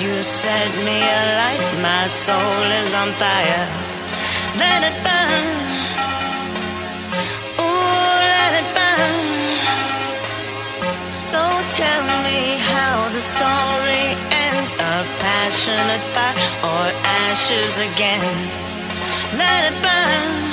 you set me alight. My soul is on fire. Let it burn. Ooh, let it burn. So tell me how the story ends. A passionate fire or ashes again. Let it burn.